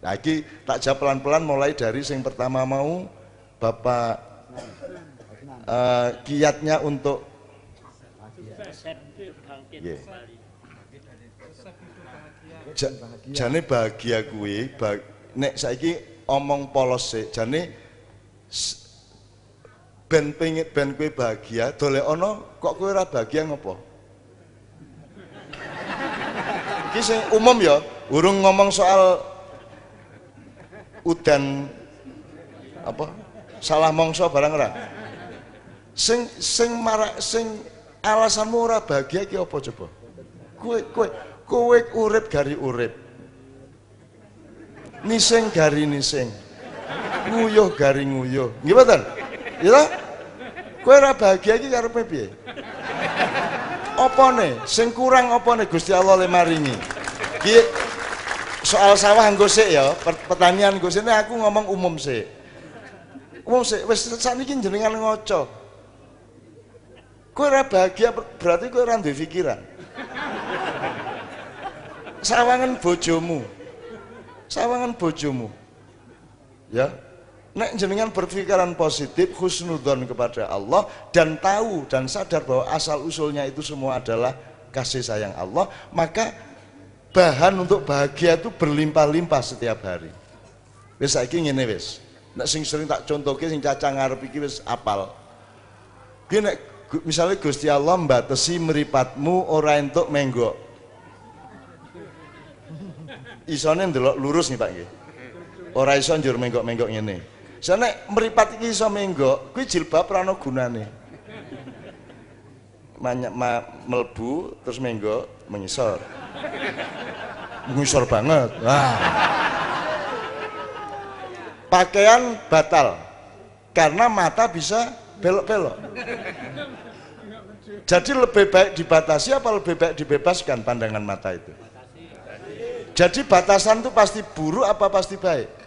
Nah, tak jawab pelan-pelan mulai dari yang pertama mau Bapak eh, kiatnya untuk. Ja- jane bahagia kuwi ba- nek saiki omong polos sik jane ben pengin ben kowe bahagia dolek ono kok kowe ora bahagia ngopo iki umum ya urung ngomong soal udan apa salah mongso barang ora? Sing sing marak sing alasanmu ora bahagia ki apa coba? Kowe kowe kowe urip gari urip. Nising gari nising. Nguyuh gari nguyuh. Nggih mboten? Ya kowe ora bahagia iki karepe piye? Opone sing kurang opone Gusti Allah le maringi soal sawah nggo sik ya per- pertanian nggo Nek aku ngomong umum sik. Umum sik wis sakniki jenengan ngoco. Kowe ora bahagia ber- berarti kowe ora duwe pikiran. Sawangan bojomu. Sawangan bojomu. Ya. Nek jenengan berpikiran positif husnudon kepada Allah dan tahu dan sadar bahwa asal usulnya itu semua adalah kasih sayang Allah maka bahan untuk bahagia itu berlimpah-limpah setiap hari. Wis saiki ngene wis. Nek sing sering tak contohke sing cacah ngarep iki wis apal. Ki nek misalnya Gusti Allah mbatesi mripatmu ora entuk menggok. Isone ndelok lurus nih Pak nggih. Ora iso njur menggok-menggok ngene. Soalnya meripat iki iso menggok, kuwi jilbab ora ana gunane. Banyak ma, melbu terus menggok mengisor. Mengisor banget. Wah. Pakaian batal karena mata bisa belok-belok. Jadi lebih baik dibatasi apa lebih baik dibebaskan pandangan mata itu? Jadi batasan itu pasti buruk apa pasti baik?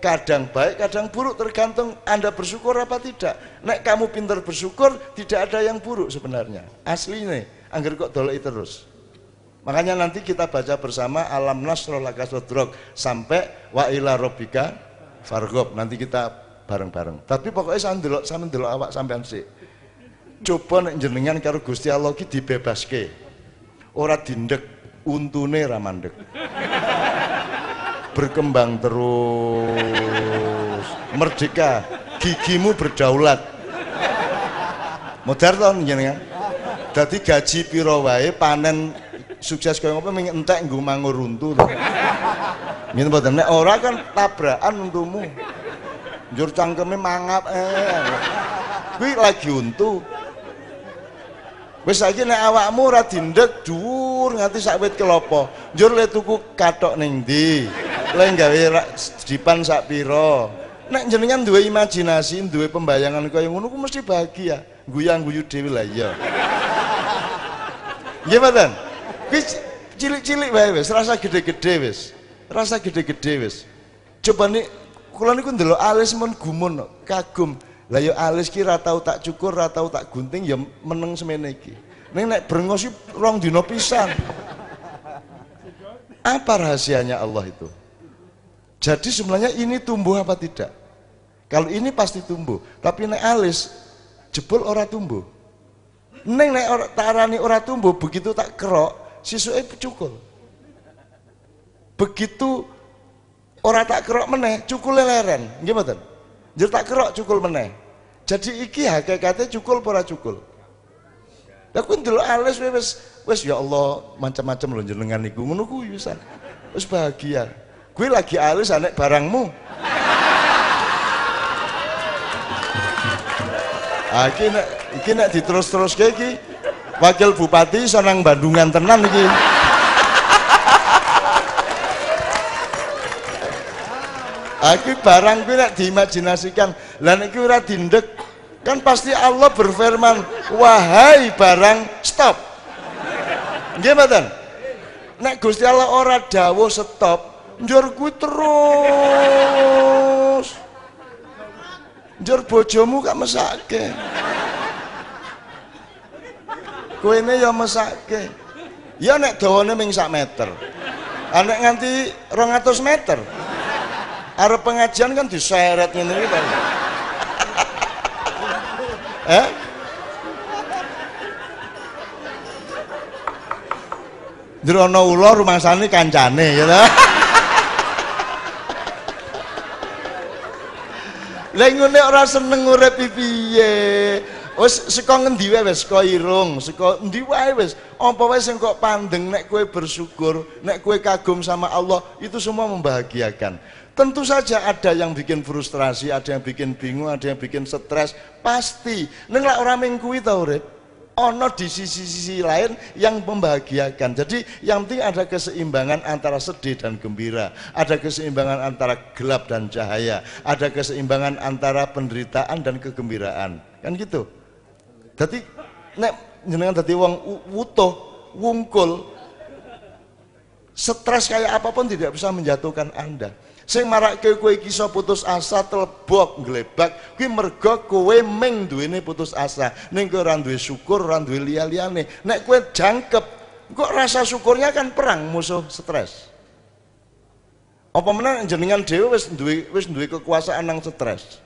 kadang baik, kadang buruk tergantung Anda bersyukur apa tidak. Nek kamu pintar bersyukur, tidak ada yang buruk sebenarnya. Asli nih, angger kok dolai terus. Makanya nanti kita baca bersama alam nasroh laka sodrok sampai wa ila robbika fargob. Nanti kita bareng-bareng. Tapi pokoknya saya ndelok saya ndelok awak sampean sih. Coba nek jenengan karo Gusti Allah ki dibebaske. Ora dindek, untune ra mandek berkembang terus merdeka gigimu berdaulat modar to jenengan dadi gaji piro wae panen sukses kaya ngopo ming entek nggo mangur runtu to ngene mboten nek ora kan tabrakan untumu njur cangkeme mangap eh kuwi lagi untu Wis saiki nek awakmu ora dindek dhuwur nganti sak wit kelopo. Njur le tuku kathok ning ndi? Le gawe dipan sak pira? Nek jenengan duwe imajinasi, duwe pembayangan kaya ngono ku mesti bahagia. Guyang-guyu dhewe lah iya. Kuwi ci- cilik-cilik wae wis, rasa gede-gede wis. Rasa gede-gede wis. Coba nih kula niku ndelok alis men gumun kagum. Lah ya alis ki ra tak cukur, ra tau tak gunting ya meneng semene iki. Ning nek brengos rong dina pisan. Apa rahasianya Allah itu? Jadi sebenarnya ini tumbuh apa tidak? Kalau ini pasti tumbuh, tapi nek alis jebol ora tumbuh. Neng nek ora tarani ora tumbuh, begitu tak kerok, sisuke cukul. Begitu ora tak kerok meneh, cukule leren, nggih mboten? Njur tak kerok cukul meneh. Jadi iki hakikate cukul apa ora cukul? Lah kuwi ndelok alis wis wis ya Allah macam-macam lho jenengan niku ngono kuwi wisan. Wis bahagia. Kuwi lagi alis anek barangmu. Ah iki nek iki nek diterus-teruske iki wakil bupati senang Bandungan tenan iki. Aku barang kuwi nek diimajinasikan, lah nek ora dindek, kan pasti Allah berfirman, "Wahai barang, stop." Nggih mboten? Nek Gusti Allah ora dawuh stop, njur kuwi terus. Njur bojomu gak mesake. Kowe ya mesake. Ya nek dawane ming sak meter. anek nganti 200 meter arep pengajian kan diseret ngene iki eh Drono ula rumangsane kancane ya ta. Lah ngene ora seneng urip piye. Wis saka ngendi wae wis saka irung, saka endi wae wis. Apa wae sing kok pandeng nek kowe bersyukur, nek kowe kagum sama Allah, itu semua membahagiakan. Tentu saja ada yang bikin frustrasi, ada yang bikin bingung, ada yang bikin stres, pasti. Ning lak ora ming kuwi ta urip ono di sisi-sisi lain yang membahagiakan. Jadi yang penting ada keseimbangan antara sedih dan gembira, ada keseimbangan antara gelap dan cahaya, ada keseimbangan antara penderitaan dan kegembiraan. Kan gitu. Jadi nek jenengan dadi wong wutuh, wungkul, stres kayak apa pun tidak bisa menjatuhkan Anda. Sing marake kowe iki iso putus asa telebok glebak kuwi mergo kowe ming duwene putus asa. Ora duwe syukur ora duwe liya-liyane nek kowe jangkep kok rasa syukurnya kan perang musuh stres. Apa meneh jenengan dhewe wis duwe wis duwe kekuasaan nang stres?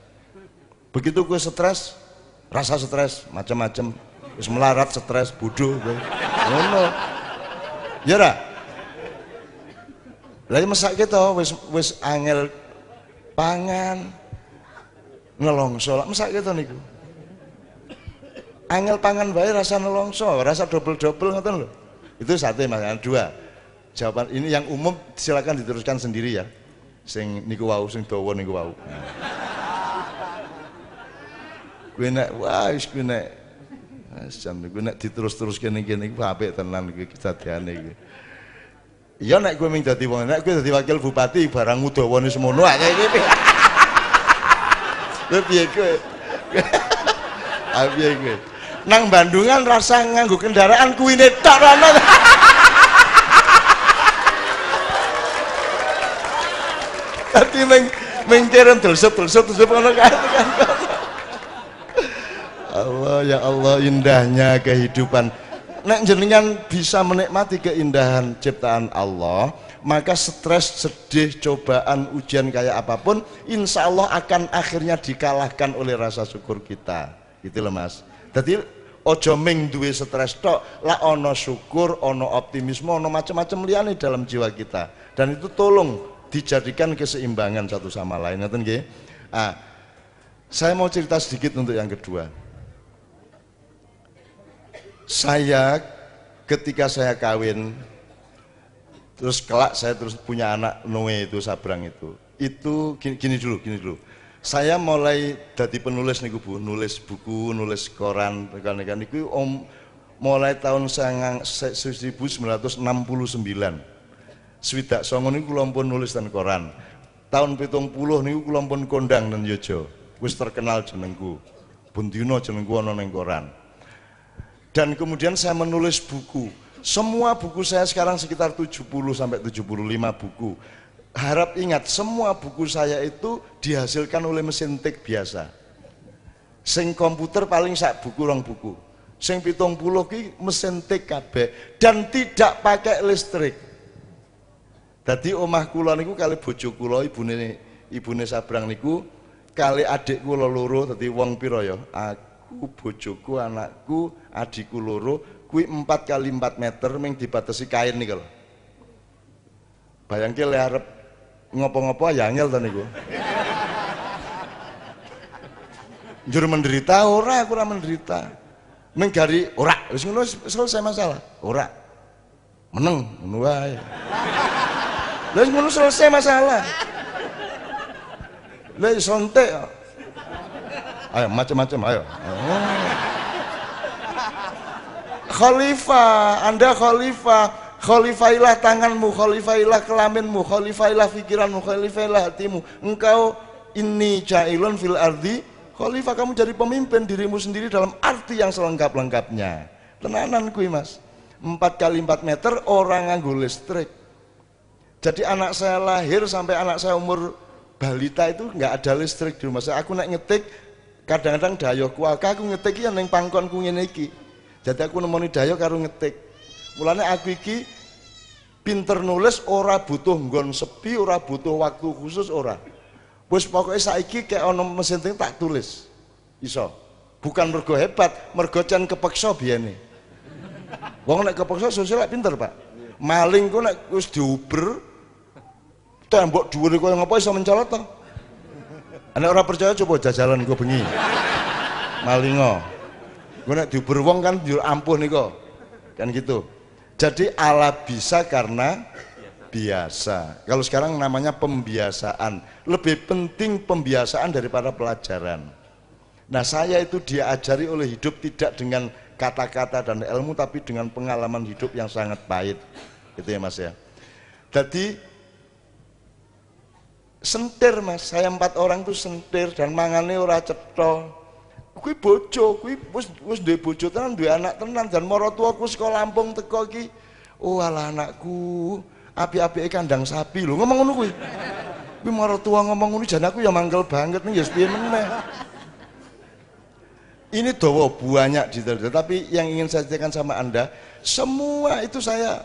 Begitu kowe stres rasa stres macam-macam wis melarat stres bodoh ngono ya ora lah masak kita wis wis angel pangan nelongso lah masak kita niku. Angel pangan bae rasa nelongso, rasa double-double ngoten lho. Itu satu Mas, dua. Jawaban ini yang umum silakan diteruskan sendiri ya. Sing niku wau sing dawa niku wau. Kuwi nek wah wis kuwi nek jam niku nek diterus-terus kene kene iku apik tenan iki kedadiane iki. Iya nek kowe ming dadi wong, nek kowe dadi wakil bupati barang udawane semono ae iki. Lha piye kowe? Ah piye kowe? Nang Bandungan rasa nganggo kendaraan kuwine tok ana. Dadi ming ming kirim delsup-delsup delsup ngono kan. Allah ya Allah indahnya kehidupan. Nek jenengan bisa menikmati keindahan ciptaan Allah maka stres, sedih, cobaan, ujian kayak apa pun insya Allah akan akhirnya dikalahkan oleh rasa syukur kita. Gitu loh mas. Jadi ojo ming duwe stres tok lah ono syukur, ono optimisme, ono macam-macam liane dalam jiwa kita. Dan itu tolong dijadikan keseimbangan satu sama lain. Nggih? Ah, saya mau cerita sedikit untuk yang kedua saya ketika saya kawin terus kelak saya terus punya anak Noe itu Sabrang itu. Itu gini, gini dulu gini dulu. Saya mulai dari penulis nih bu nulis buku nulis koran rekan-rekan. Itu om mulai tahun 1969 swidak songo niku kula pun nulis dan koran. Tahun pitung puluh niku kula pun kondang dan yojo. Wis terkenal jenengku. Bundino jenengku ana ning koran dan kemudian saya menulis buku. Semua buku saya sekarang sekitar 70 sampai 75 buku. Harap ingat semua buku saya itu dihasilkan oleh mesin tik biasa. Sing komputer paling sak buku rong buku. Sing pitung puluh ki mesin tik kabeh. Dan tidak pakai listrik. Jadi omah kula niku kali bojo kula ibune ibune Sabrang niku kali adik kula loro dadi wong pira ya bojoku anakku adikku loro kuwi 4 kali 4 meter ming dibatasi kain nih kalau bayangke le arep ngopo-ngopo ya angel to niku. Njur menderita ora aku ora menderita. Ming ora. Wis ngono selesai masalah. Ora. Meneng ngono wae. Ngono selesai masalah. Lha sontek ayo macam-macam ayo. Khalifah anda khalifah. Khalifailah tanganmu khalifailah kelaminmu khalifailah pikiranmu khalifailah hatimu. Engkau ini jailun fil ardi. Khalifah kamu jadi pemimpin dirimu sendiri dalam arti yang selengkap-lengkapnya. Tenanan kui mas. Empat kali empat meter orang nganggo listrik. Jadi anak saya lahir sampai anak saya umur balita itu nggak ada listrik di rumah saya aku naik ngetik kadang-kadang dayo kuaka aku ngetik ya neng pangkonku ngene iki. Jadi aku nemoni dayo karo ngetik. Mulane aku iki pinter nulis ora butuh nggon sepi ora butuh waktu khusus ora. Wis pokoknya saiki kayak ono mesin tak tulis. Iso. Bukan mergo hebat mergo can kepeksa biyane wong nek kepeksa sosial pinter pak. Maling ku nek wis diuber tembok dhuwur koyo ngapa iso mencolot to nek ora percaya coba jajalan gue bengi. Malingo gue nek diuber wong kan jujur ampuh niko kan gitu. Jadi ala bisa karena biasa. Kalau sekarang namanya pembiasaan. Lebih penting pembiasaan daripada pelajaran. Nah saya itu diajari oleh hidup tidak dengan kata-kata dan ilmu tapi dengan pengalaman hidup yang sangat pahit. Itu ya mas ya. Jadi sentir mas, saya empat orang tuh sentir dan mangane ora cetol. Kui bojo, kui wis wis duwe bojo tenan, duwe anak tenan dan moro tuaku sekolah Lampung teko ki. Oh ala anakku, api-api kandang sapi lho ngomong ngono kuwi. Kuwi moro tua ngomong ngono jan aku ya mangkel banget nih ya piye meneh ini dowo banyak detail, tapi yang ingin saya ceritakan sama anda semua itu saya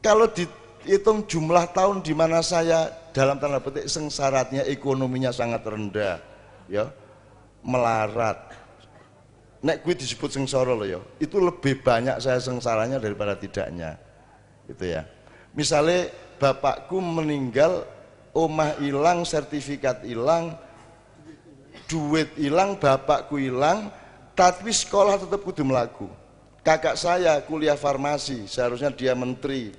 kalau dihitung jumlah tahun di mana saya dalam tanda petik sengsaratnya ekonominya sangat rendah ya. Melarat. Nek gue disebut sengsara loh ya. Itu lebih banyak saya sengsaranya daripada tidaknya gitu ya. Misalnya bapakku meninggal omah hilang sertifikat hilang duit hilang, bapakku hilang, tapi sekolah tetap kudu melaku. Kakak saya kuliah farmasi, seharusnya dia menteri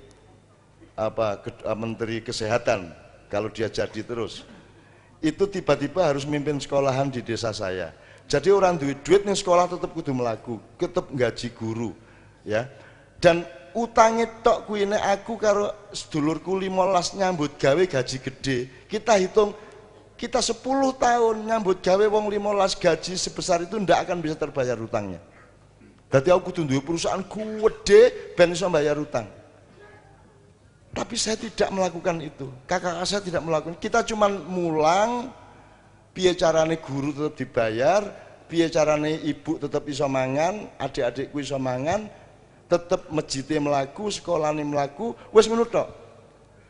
apa eh, menteri kesehatan kalau dia jadi terus. Itu tiba-tiba harus mimpin sekolahan di desa saya. Jadi orang duit duit nih sekolah tetap kudu melaku, tetap gaji guru, ya. Dan utangnya tok kuine aku karo sedulurku limolas nyambut gawe gaji gede. Kita hitung kita 10 tahun nyambut gawe wong 15 gaji sebesar itu ndak akan bisa terbayar utangnya. Jadi aku kudu perusahaan gede ben iso bayar utang. Tapi saya tidak melakukan itu. Kakak saya tidak melakukan. Kita cuma mulang piye carane guru tetap dibayar, piye carane ibu tetap iso mangan, adik-adikku iso mangan, tetap masjidnya melaku, sekolahnya melaku, wes ngono tok.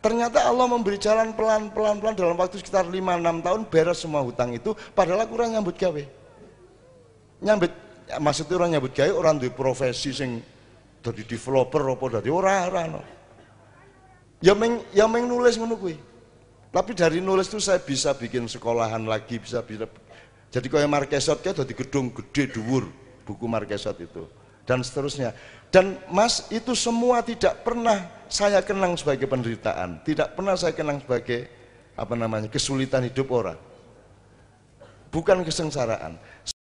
Ternyata Allah memberi jalan pelan-pelan pelan dalam waktu sekitar 5-6 tahun beres semua hutang itu padahal aku orang nyambut gawe. Nyambut ya, maksudnya orang nyambut gawe orang di profesi sing dari developer apa dari orang-orang. Ya meng ya meng nulis kuwi. Tapi dari nulis itu saya bisa bikin sekolahan lagi, bisa bisa jadi kayak Marquesot kayak di gedung gede dhuwur buku Marquesot itu dan seterusnya. Dan Mas itu semua tidak pernah saya kenang sebagai penderitaan, tidak pernah saya kenang sebagai apa namanya kesulitan hidup orang. Bukan kesengsaraan.